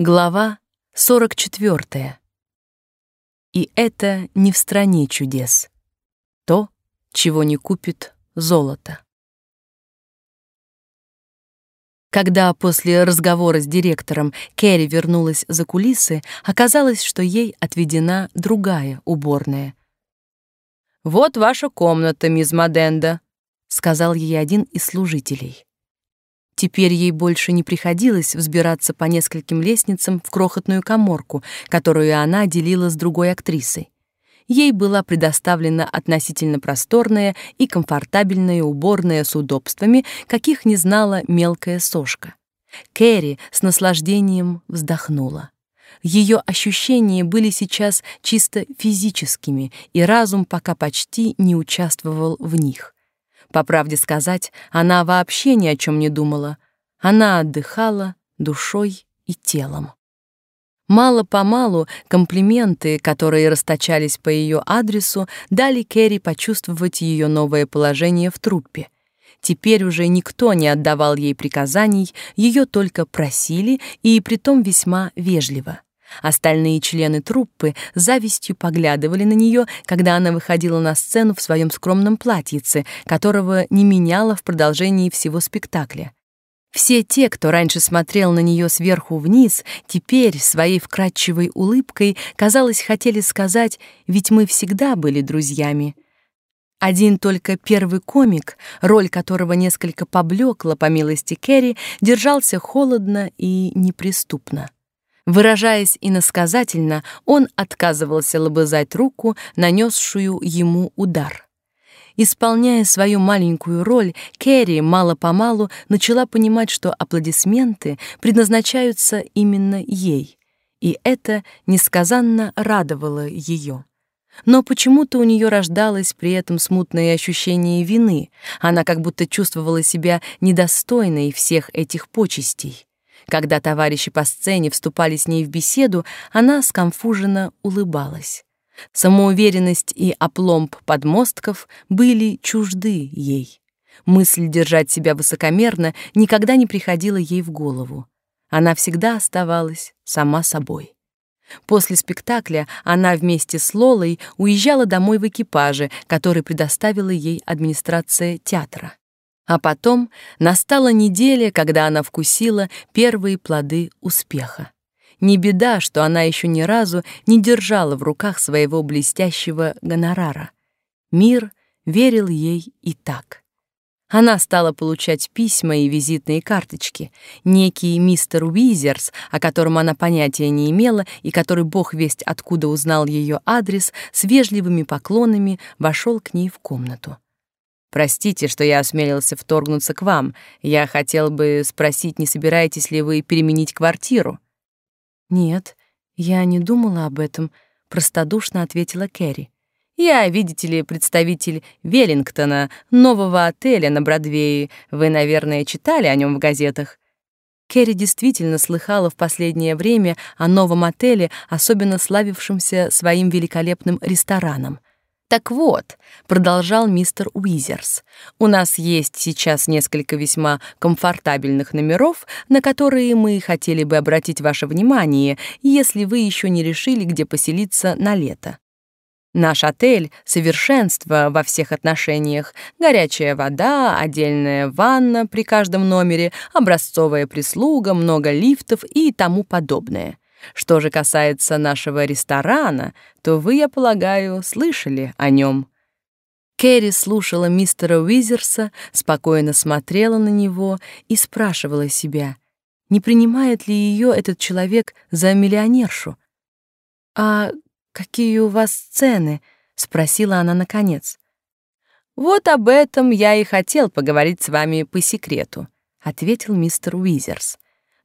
Глава 44. И это не в стране чудес. То, чего не купит золото. Когда после разговора с директором Кэрри вернулась за кулисы, оказалось, что ей отведена другая уборная. «Вот ваша комната, мисс Маденда», — сказал ей один из служителей. Теперь ей больше не приходилось взбираться по нескольким лестницам в крохотную каморку, которую она делила с другой актрисой. Ей была предоставлена относительно просторная и комфортабельная уборная с удобствами, каких не знала мелкая сошка. Кэрри с наслаждением вздохнула. Ее ощущения были сейчас чисто физическими, и разум пока почти не участвовал в них. По правде сказать, она вообще ни о чем не думала. Она отдыхала душой и телом. Мало-помалу комплименты, которые расточались по ее адресу, дали Кэрри почувствовать ее новое положение в труппе. Теперь уже никто не отдавал ей приказаний, ее только просили, и притом весьма вежливо. Остальные члены труппы завистью поглядывали на нее, когда она выходила на сцену в своем скромном платьице, которого не меняла в продолжении всего спектакля. Все те, кто раньше смотрел на нее сверху вниз, теперь своей вкрадчивой улыбкой, казалось, хотели сказать «ведь мы всегда были друзьями». Один только первый комик, роль которого несколько поблекла по милости Керри, держался холодно и неприступно. Выражаясь иносказательно, он отказывался лобызать руку, нанесшую ему удар. Исполняя свою маленькую роль, Кэрри мало-помалу начала понимать, что аплодисменты предназначаются именно ей, и это несказанно радовало ее. Но почему-то у нее рождалось при этом смутное ощущение вины, она как будто чувствовала себя недостойной всех этих почестей. Когда товарищи по сцене вступали с ней в беседу, она скомфуженно улыбалась. Самоуверенность и опломб подмостков были чужды ей. Мысль держать себя высокомерно никогда не приходила ей в голову. Она всегда оставалась сама собой. После спектакля она вместе с Лолой уезжала домой в экипаже, который предоставила ей администрация театра. А потом настала неделя, когда она вкусила первые плоды успеха. Не беда, что она еще ни разу не держала в руках своего блестящего гонорара. Мир верил ей и так. Она стала получать письма и визитные карточки. Некий мистер Уизерс, о котором она понятия не имела и который бог весть откуда узнал ее адрес, с вежливыми поклонами вошел к ней в комнату. Простите, что я осмелился вторгнуться к вам. Я хотел бы спросить, не собираетесь ли вы переменить квартиру? Нет, я не думала об этом, простодушно ответила Кэрри. Я, видите ли, представитель Веллингтона, нового отеля на Бродвее. Вы, наверное, читали о нем в газетах. Кэрри действительно слыхала в последнее время о новом отеле, особенно славившемся своим великолепным рестораном. Так вот, продолжал мистер Уизерс, у нас есть сейчас несколько весьма комфортабельных номеров, на которые мы хотели бы обратить ваше внимание, если вы еще не решили, где поселиться на лето. Наш отель — совершенство во всех отношениях. Горячая вода, отдельная ванна при каждом номере, образцовая прислуга, много лифтов и тому подобное. Что же касается нашего ресторана, то вы, я полагаю, слышали о нем. Кэрри слушала мистера Уизерса, спокойно смотрела на него и спрашивала себя, не принимает ли ее этот человек за миллионершу. «А какие у вас цены?» — спросила она наконец. «Вот об этом я и хотел поговорить с вами по секрету», — ответил мистер Уизерс.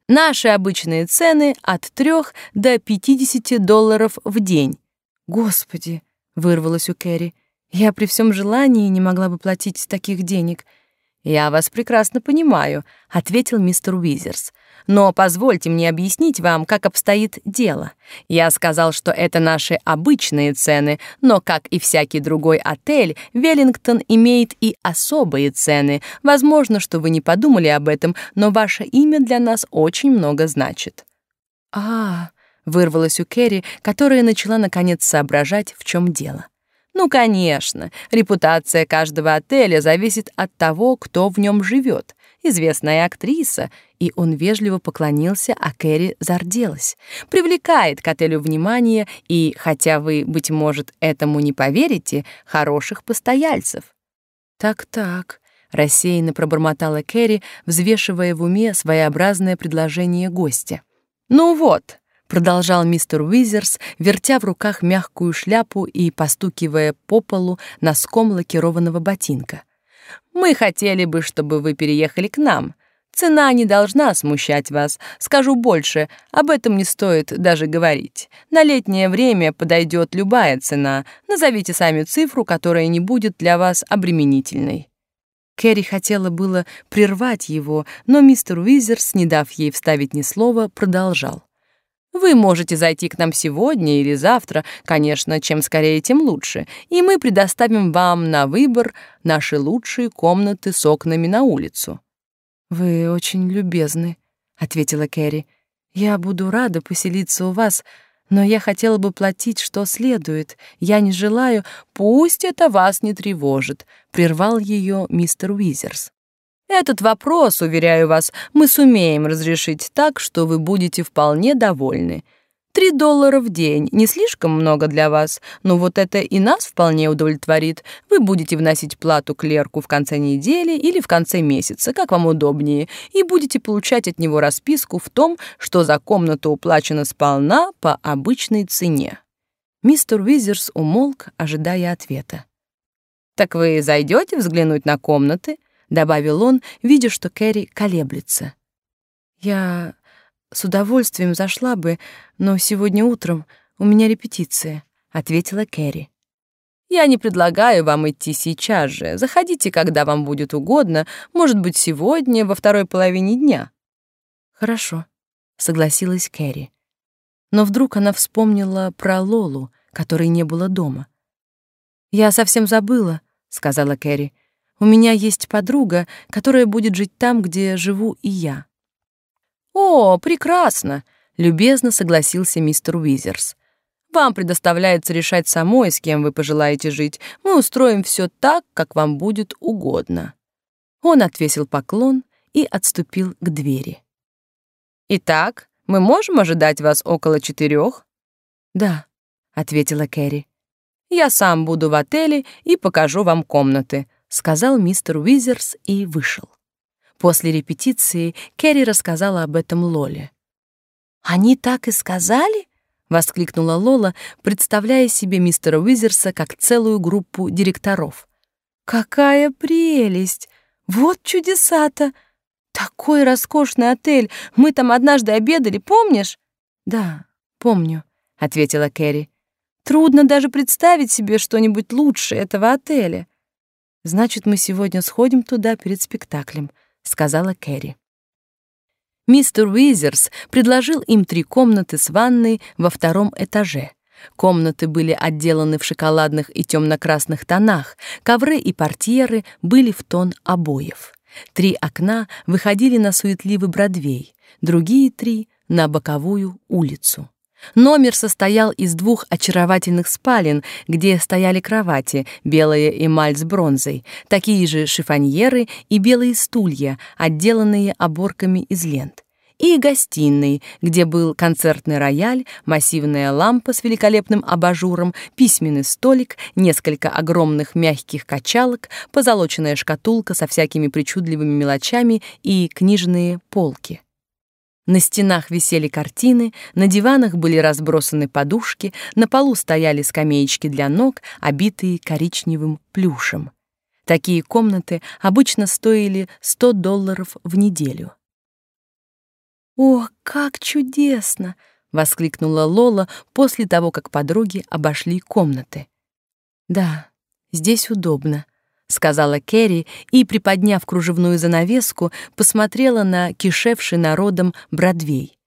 Наши обычные цены от 3 до 50 долларов в день. Господи, вырвалось у Кэрри. Я при всем желании не могла бы платить таких денег. Я вас прекрасно понимаю, ответил мистер Уизерс. Но позвольте мне объяснить вам, как обстоит дело. Я сказал, что это наши обычные цены, но, как и всякий другой отель, Веллингтон имеет и особые цены. Возможно, что вы не подумали об этом, но ваше имя для нас очень много значит. А, вырвалось у Кэрри, которая начала наконец соображать, в чем дело. Ну, конечно, репутация каждого отеля зависит от того, кто в нем живет. Известная актриса, и он вежливо поклонился, а Кэрри зарделась. Привлекает к отелю внимание и, хотя вы, быть может, этому не поверите, хороших постояльцев. Так-так, рассеянно пробормотала Кэрри, взвешивая в уме своеобразное предложение гостя. Ну вот, продолжал мистер Уизерс, вертя в руках мягкую шляпу и постукивая по полу носком лакированного ботинка. Мы хотели бы, чтобы вы переехали к нам. Цена не должна смущать вас. Скажу больше, об этом не стоит даже говорить. На летнее время подойдет любая цена. Назовите сами цифру, которая не будет для вас обременительной. Кэрри хотела было прервать его, но мистер Уизерс, не дав ей вставить ни слова, продолжал. Вы можете зайти к нам сегодня или завтра, конечно, чем скорее, тем лучше, и мы предоставим вам на выбор наши лучшие комнаты с окнами на улицу». «Вы очень любезны», — ответила Кэрри. «Я буду рада поселиться у вас, но я хотела бы платить, что следует. Я не желаю, пусть это вас не тревожит», — прервал ее мистер Уизерс. Этот вопрос, уверяю вас, мы сумеем разрешить так, что вы будете вполне довольны. Три доллара в день не слишком много для вас, но вот это и нас вполне удовлетворит. Вы будете вносить плату клерку в конце недели или в конце месяца, как вам удобнее, и будете получать от него расписку в том, что за комнату уплачено сполна по обычной цене. Мистер Уизерс умолк, ожидая ответа. «Так вы зайдете взглянуть на комнаты?» Добавил он, видя, что Кэрри колеблется. Я с удовольствием зашла бы, но сегодня утром у меня репетиция, ответила Кэрри. Я не предлагаю вам идти сейчас же. Заходите, когда вам будет угодно, может быть, сегодня, во второй половине дня. Хорошо, согласилась Кэрри. Но вдруг она вспомнила про Лолу, которой не было дома. Я совсем забыла, сказала Кэрри. У меня есть подруга, которая будет жить там, где живу и я». «О, прекрасно!» — любезно согласился мистер Уизерс. «Вам предоставляется решать самой, с кем вы пожелаете жить. Мы устроим все так, как вам будет угодно». Он отвесил поклон и отступил к двери. «Итак, мы можем ожидать вас около четырех?» «Да», — ответила Кэрри. «Я сам буду в отеле и покажу вам комнаты сказал мистер Уизерс и вышел. После репетиции Кэрри рассказала об этом Лоле. «Они так и сказали?» — воскликнула Лола, представляя себе мистера Уизерса как целую группу директоров. «Какая прелесть! Вот чудеса-то! Такой роскошный отель! Мы там однажды обедали, помнишь?» «Да, помню», — ответила Кэрри. «Трудно даже представить себе что-нибудь лучше этого отеля. Значит, мы сегодня сходим туда перед спектаклем, сказала Кэрри. Мистер Уизерс предложил им три комнаты с ванной во втором этаже. Комнаты были отделаны в шоколадных и темно-красных тонах, ковры и портьеры были в тон обоев. Три окна выходили на суетливый Бродвей, другие три — на боковую улицу. Номер состоял из двух очаровательных спален, где стояли кровати, белая эмаль с бронзой, такие же шифоньеры и белые стулья, отделанные оборками из лент. И гостиной, где был концертный рояль, массивная лампа с великолепным абажуром, письменный столик, несколько огромных мягких качалок, позолоченная шкатулка со всякими причудливыми мелочами и книжные полки. На стенах висели картины, на диванах были разбросаны подушки, на полу стояли скамеечки для ног, обитые коричневым плюшем. Такие комнаты обычно стоили 100 долларов в неделю. «О, как чудесно!» — воскликнула Лола после того, как подруги обошли комнаты. «Да, здесь удобно», — сказала Кэрри и, приподняв кружевную занавеску, посмотрела на кишевший народом Бродвей.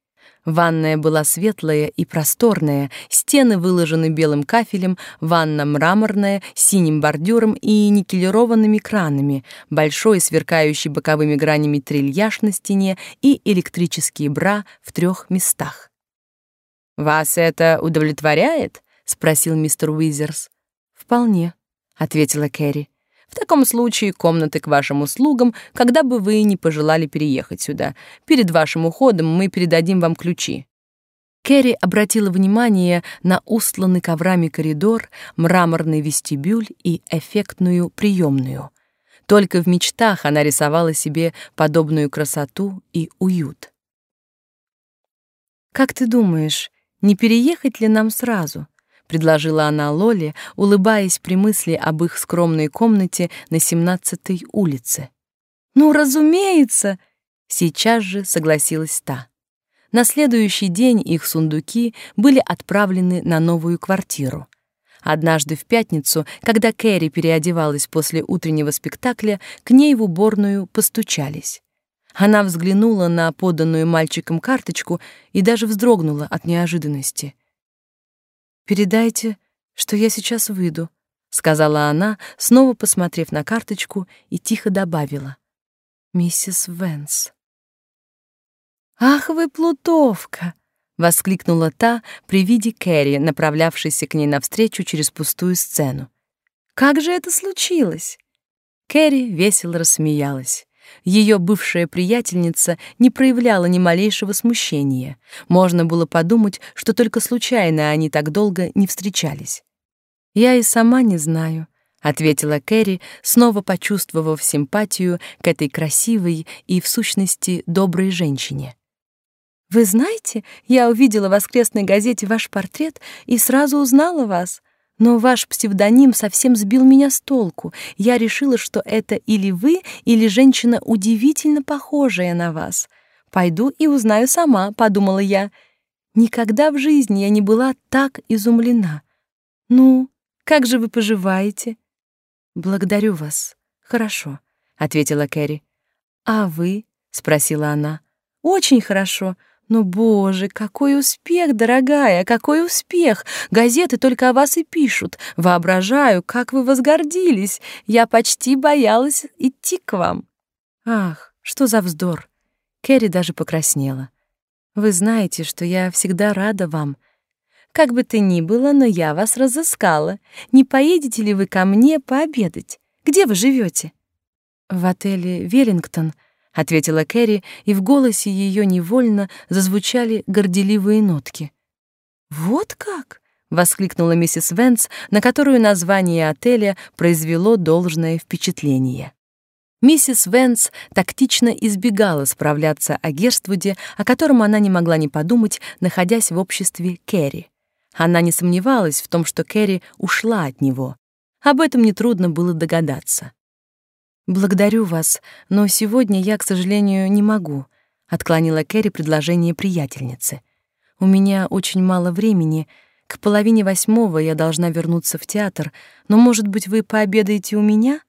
Ванная была светлая и просторная, стены выложены белым кафелем, ванна мраморная, с синим бордюром и никелированными кранами, большой сверкающий боковыми гранями трильяж на стене и электрические бра в трех местах. «Вас это удовлетворяет?» — спросил мистер Уизерс. «Вполне», — ответила Кэрри. «В таком случае комнаты к вашим услугам, когда бы вы не пожелали переехать сюда. Перед вашим уходом мы передадим вам ключи». Кэрри обратила внимание на устланный коврами коридор, мраморный вестибюль и эффектную приемную. Только в мечтах она рисовала себе подобную красоту и уют. «Как ты думаешь, не переехать ли нам сразу?» — предложила она Лоле, улыбаясь при мысли об их скромной комнате на 17-й улице. «Ну, разумеется!» — сейчас же согласилась та. На следующий день их сундуки были отправлены на новую квартиру. Однажды в пятницу, когда Кэрри переодевалась после утреннего спектакля, к ней в уборную постучались. Она взглянула на поданную мальчиком карточку и даже вздрогнула от неожиданности. «Передайте, что я сейчас выйду», — сказала она, снова посмотрев на карточку и тихо добавила. «Миссис Венс». «Ах вы, плутовка!» — воскликнула та при виде Кэрри, направлявшейся к ней навстречу через пустую сцену. «Как же это случилось?» Кэрри весело рассмеялась. Ее бывшая приятельница не проявляла ни малейшего смущения. Можно было подумать, что только случайно они так долго не встречались. «Я и сама не знаю», — ответила Кэрри, снова почувствовав симпатию к этой красивой и, в сущности, доброй женщине. Вы знаете, я увидела в воскресной газете ваш портрет и сразу узнала вас. Но ваш псевдоним совсем сбил меня с толку. Я решила, что это или вы, или женщина удивительно похожая на вас. Пойду и узнаю сама, подумала я. Никогда в жизни я не была так изумлена. Ну, как же вы поживаете? Благодарю вас. Хорошо, ответила Кэрри. А вы? спросила она. Очень хорошо. Но, боже, какой успех, дорогая, какой успех! Газеты только о вас и пишут. Воображаю, как вы возгордились. Я почти боялась идти к вам. Ах, что за вздор! Кэрри даже покраснела. Вы знаете, что я всегда рада вам. Как бы то ни было, но я вас разыскала. Не поедете ли вы ко мне пообедать? Где вы живете? В отеле «Веллингтон», ответила Кэрри, и в голосе ее невольно зазвучали горделивые нотки. Вот как? воскликнула миссис Венс, на которую название отеля произвело должное впечатление. Миссис Венс тактично избегала справляться о Герствуде, о котором она не могла не подумать, находясь в обществе Кэрри. Она не сомневалась в том, что Кэрри ушла от него. Об этом нетрудно было догадаться. «Благодарю вас, но сегодня я, к сожалению, не могу», — отклонила Кэрри предложение приятельницы. «У меня очень мало времени. К половине восьмого я должна вернуться в театр, но, может быть, вы пообедаете у меня?»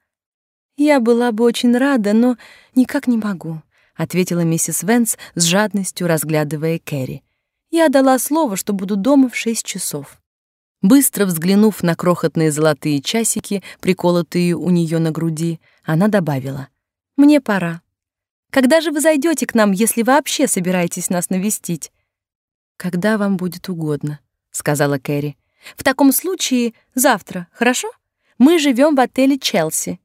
«Я была бы очень рада, но никак не могу», — ответила миссис Венс с жадностью, разглядывая Кэрри. «Я дала слово, что буду дома в шесть часов». Быстро взглянув на крохотные золотые часики, приколотые у нее на груди, она добавила: "Мне пора. Когда же вы зайдете к нам, если вообще собираетесь нас навестить?" "Когда вам будет угодно", сказала Кэрри. "В таком случае завтра, хорошо? Мы живем в отеле Челси".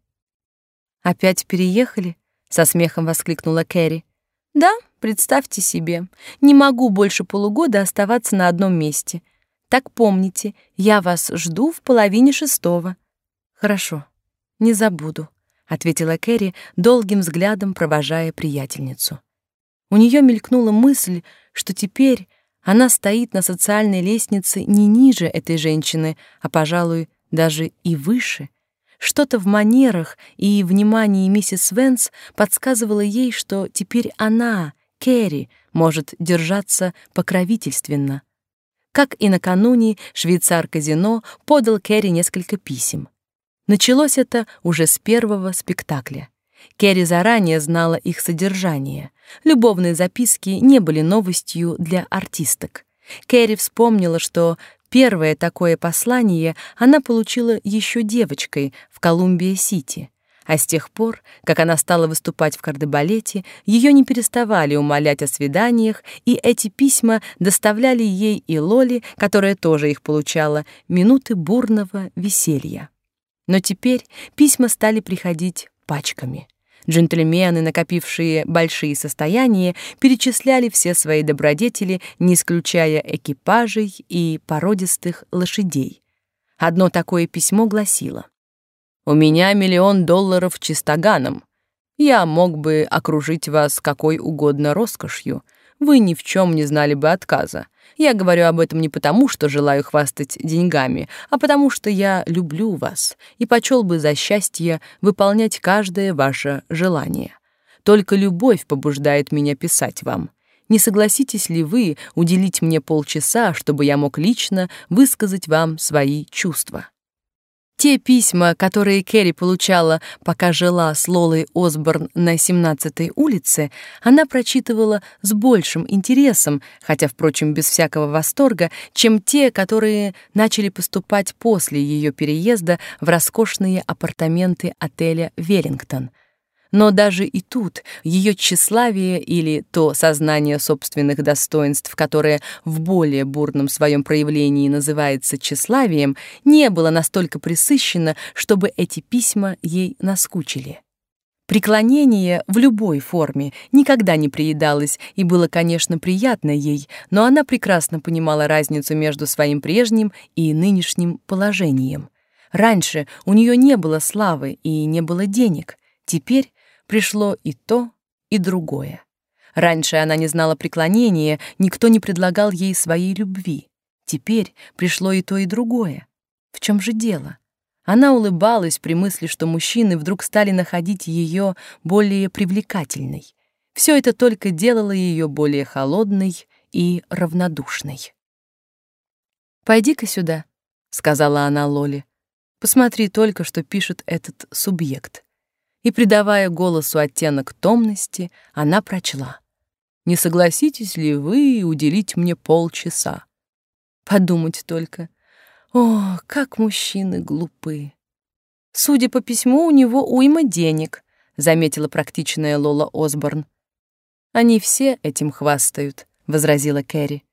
"Опять переехали?" со смехом воскликнула Кэрри. "Да, представьте себе. Не могу больше полугода оставаться на одном месте." Так помните, я вас жду в половине шестого. Хорошо, не забуду, ответила Кэрри, долгим взглядом провожая приятельницу. У нее мелькнула мысль, что теперь она стоит на социальной лестнице не ниже этой женщины, а, пожалуй, даже и выше. Что-то в манерах и внимании миссис Венс подсказывало ей, что теперь она, Кэрри, может держаться покровительственно. Как и накануне, швейцар Казино подал Керри несколько писем. Началось это уже с первого спектакля. Керри заранее знала их содержание. Любовные записки не были новостью для артисток. Керри вспомнила, что первое такое послание она получила еще девочкой в Колумбия-Сити. А с тех пор, как она стала выступать в кардебалете, ее не переставали умолять о свиданиях, и эти письма доставляли ей и Лоли, которая тоже их получала, минуты бурного веселья. Но теперь письма стали приходить пачками. Джентльмены, накопившие большие состояния, перечисляли все свои добродетели, не исключая экипажей и породистых лошадей. Одно такое письмо гласило у меня миллион долларов чистоганом. Я мог бы окружить вас какой угодно роскошью. Вы ни в чем не знали бы отказа. Я говорю об этом не потому, что желаю хвастать деньгами, а потому что я люблю вас и почел бы за счастье выполнять каждое ваше желание. Только любовь побуждает меня писать вам. Не согласитесь ли вы уделить мне полчаса, чтобы я мог лично высказать вам свои чувства? Те письма, которые Кэрри получала, пока жила с Лолой Осборн на 17-й улице, она прочитывала с большим интересом, хотя, впрочем, без всякого восторга, чем те, которые начали поступать после ее переезда в роскошные апартаменты отеля «Веллингтон», но даже и тут ее тщеславие или то сознание собственных достоинств, которое в более бурном своем проявлении называется тщеславием, не было настолько присыщено, чтобы эти письма ей наскучили. Преклонение в любой форме никогда не приедалось и было, конечно, приятно ей, но она прекрасно понимала разницу между своим прежним и нынешним положением. Раньше у нее не было славы и не было денег. Теперь пришло и то, и другое. Раньше она не знала преклонения, никто не предлагал ей своей любви. Теперь пришло и то, и другое. В чем же дело? Она улыбалась при мысли, что мужчины вдруг стали находить ее более привлекательной. Все это только делало ее более холодной и равнодушной. «Пойди-ка сюда», — сказала она Лоле. «Посмотри только, что пишет этот субъект» и, придавая голосу оттенок томности, она прочла. «Не согласитесь ли вы уделить мне полчаса?» Подумать только. О, как мужчины глупы. Судя по письму, у него уйма денег, заметила практичная Лола Осборн. Они все этим хвастают, возразила Кэрри.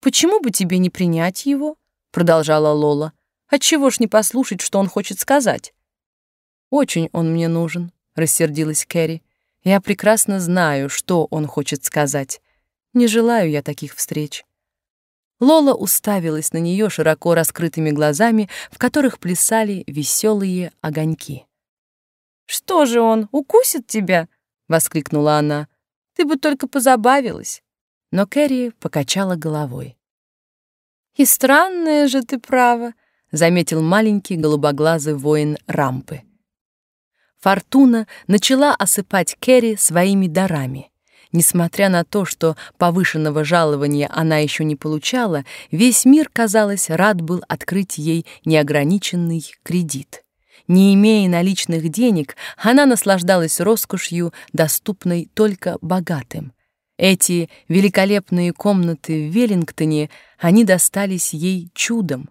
Почему бы тебе не принять его? продолжала Лола. Отчего ж не послушать, что он хочет сказать? «Очень он мне нужен», — рассердилась Кэрри. «Я прекрасно знаю, что он хочет сказать. Не желаю я таких встреч». Лола уставилась на нее широко раскрытыми глазами, в которых плясали веселые огоньки. «Что же он, укусит тебя?» — воскликнула она. «Ты бы только позабавилась». Но Кэрри покачала головой. «И странная же ты право», — заметил маленький голубоглазый воин рампы. Фортуна начала осыпать Кэрри своими дарами. Несмотря на то, что повышенного жалования она еще не получала, весь мир, казалось, рад был открыть ей неограниченный кредит. Не имея наличных денег, она наслаждалась роскошью, доступной только богатым. Эти великолепные комнаты в Веллингтоне, они достались ей чудом.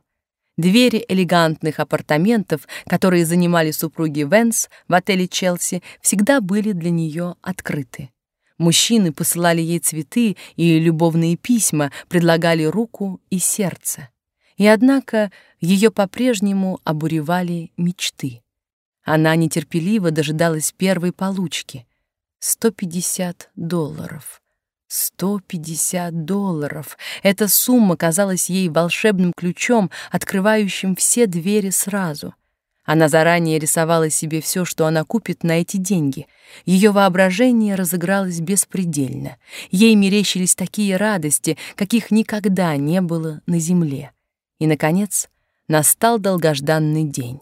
Двери элегантных апартаментов, которые занимали супруги Венс в отеле «Челси», всегда были для нее открыты. Мужчины посылали ей цветы и любовные письма, предлагали руку и сердце. И однако ее по-прежнему обуревали мечты. Она нетерпеливо дожидалась первой получки — 150 долларов. 150 долларов. Эта сумма казалась ей волшебным ключом, открывающим все двери сразу. Она заранее рисовала себе все, что она купит на эти деньги. Ее воображение разыгралось беспредельно. Ей мерещились такие радости, каких никогда не было на земле. И, наконец, настал долгожданный день.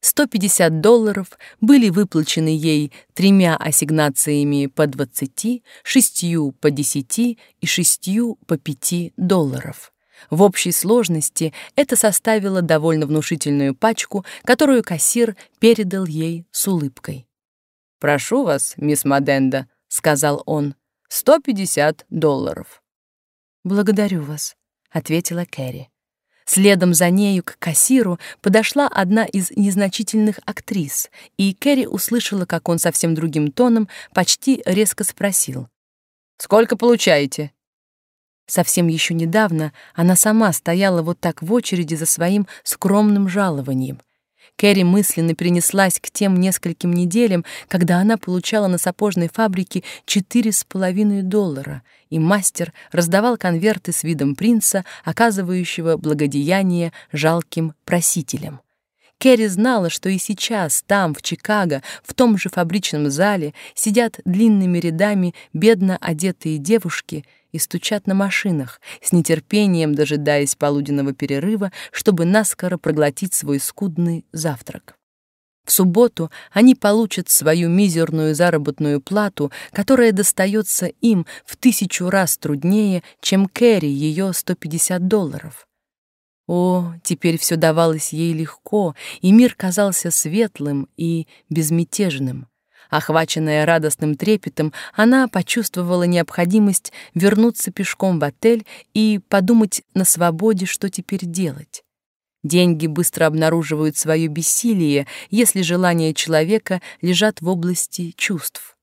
150 долларов были выплачены ей тремя ассигнациями по 20, шестью по 10 и шестью по 5 долларов. В общей сложности это составило довольно внушительную пачку, которую кассир передал ей с улыбкой. «Прошу вас, мисс Маденда», — сказал он, — «150 долларов». «Благодарю вас», — ответила Кэрри. Следом за нею к кассиру подошла одна из незначительных актрис, и Кэрри услышала, как он совсем другим тоном почти резко спросил. «Сколько получаете?» Совсем еще недавно она сама стояла вот так в очереди за своим скромным жалованием. Кэрри мысленно перенеслась к тем нескольким неделям, когда она получала на сапожной фабрике четыре с половиной доллара, и мастер раздавал конверты с видом принца, оказывающего благодеяние жалким просителям. Кэрри знала, что и сейчас там, в Чикаго, в том же фабричном зале, сидят длинными рядами бедно одетые девушки — и стучат на машинах, с нетерпением дожидаясь полуденного перерыва, чтобы наскоро проглотить свой скудный завтрак. В субботу они получат свою мизерную заработную плату, которая достается им в тысячу раз труднее, чем Кэрри ее 150 долларов. О, теперь все давалось ей легко, и мир казался светлым и безмятежным. Охваченная радостным трепетом, она почувствовала необходимость вернуться пешком в отель и подумать на свободе, что теперь делать. Деньги быстро обнаруживают свое бессилие, если желания человека лежат в области чувств.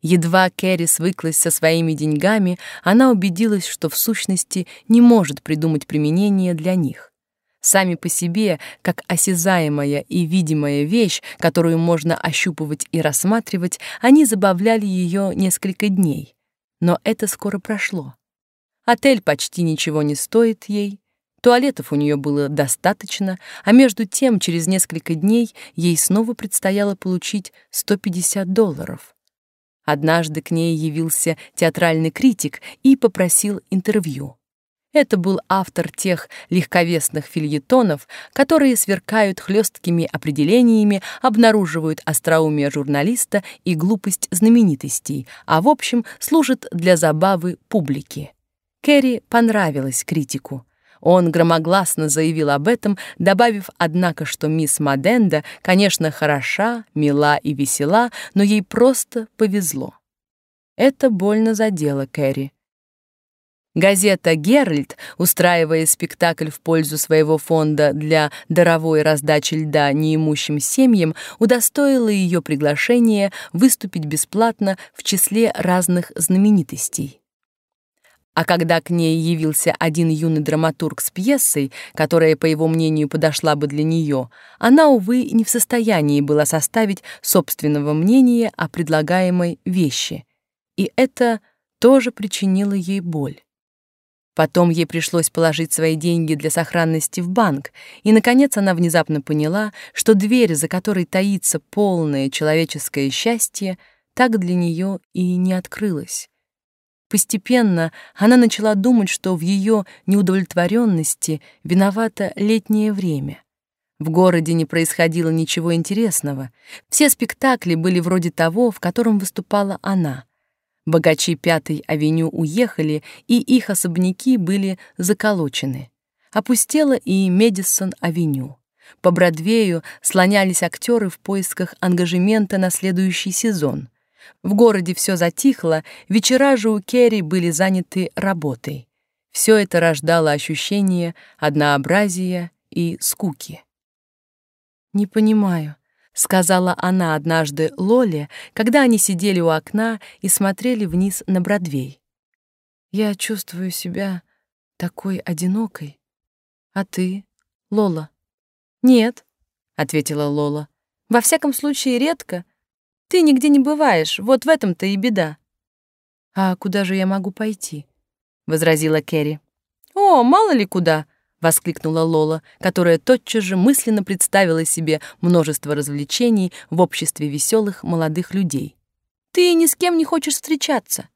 Едва Кэрри свыклась со своими деньгами, она убедилась, что в сущности не может придумать применение для них. Сами по себе, как осязаемая и видимая вещь, которую можно ощупывать и рассматривать, они забавляли ее несколько дней. Но это скоро прошло. Отель почти ничего не стоит ей, туалетов у нее было достаточно, а между тем через несколько дней ей снова предстояло получить 150 долларов. Однажды к ней явился театральный критик и попросил интервью. Это был автор тех легковесных фильетонов, которые сверкают хлесткими определениями, обнаруживают остроумие журналиста и глупость знаменитостей, а в общем служат для забавы публики. Керри понравилась критику. Он громогласно заявил об этом, добавив, однако, что мисс Маденда, конечно, хороша, мила и весела, но ей просто повезло. Это больно задело Кэрри. Газета «Геральт», устраивая спектакль в пользу своего фонда для даровой раздачи льда неимущим семьям, удостоила ее приглашения выступить бесплатно в числе разных знаменитостей. А когда к ней явился один юный драматург с пьесой, которая, по его мнению, подошла бы для нее, она, увы, не в состоянии была составить собственного мнения о предлагаемой вещи. И это тоже причинило ей боль. Потом ей пришлось положить свои деньги для сохранности в банк, и, наконец, она внезапно поняла, что дверь, за которой таится полное человеческое счастье, так для нее и не открылась. Постепенно она начала думать, что в ее неудовлетворенности виновато летнее время. В городе не происходило ничего интересного. Все спектакли были вроде того, в котором выступала она — Богачи Пятой авеню уехали, и их особняки были заколочены. Опустела и Медисон-авеню. По Бродвею слонялись актеры в поисках ангажемента на следующий сезон. В городе все затихло, вечера же у Керри были заняты работой. Все это рождало ощущение однообразия и скуки. «Не понимаю, — сказала она однажды Лоле, когда они сидели у окна и смотрели вниз на Бродвей. «Я чувствую себя такой одинокой. А ты, Лола?» «Нет», — ответила Лола. «Во всяком случае, редко. Ты нигде не бываешь, вот в этом-то и беда». «А куда же я могу пойти?» — возразила Керри. «О, мало ли куда воскликнула Лола, которая тотчас же мысленно представила себе множество развлечений в обществе веселых молодых людей. Ты ни с кем не хочешь встречаться.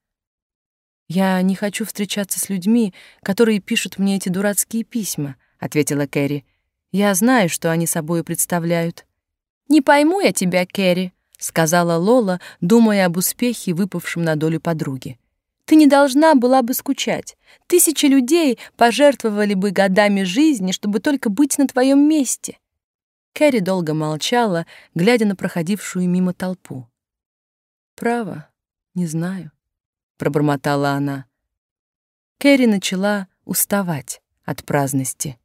Я не хочу встречаться с людьми, которые пишут мне эти дурацкие письма, ответила Кэрри. Я знаю, что они собой представляют. Не пойму я тебя, Кэрри, сказала Лола, думая об успехе, выпавшем на долю подруги. Ты не должна была бы скучать. Тысячи людей пожертвовали бы годами жизни, чтобы только быть на твоем месте. Кэрри долго молчала, глядя на проходившую мимо толпу. «Право, не знаю», — пробормотала она. Кэрри начала уставать от праздности.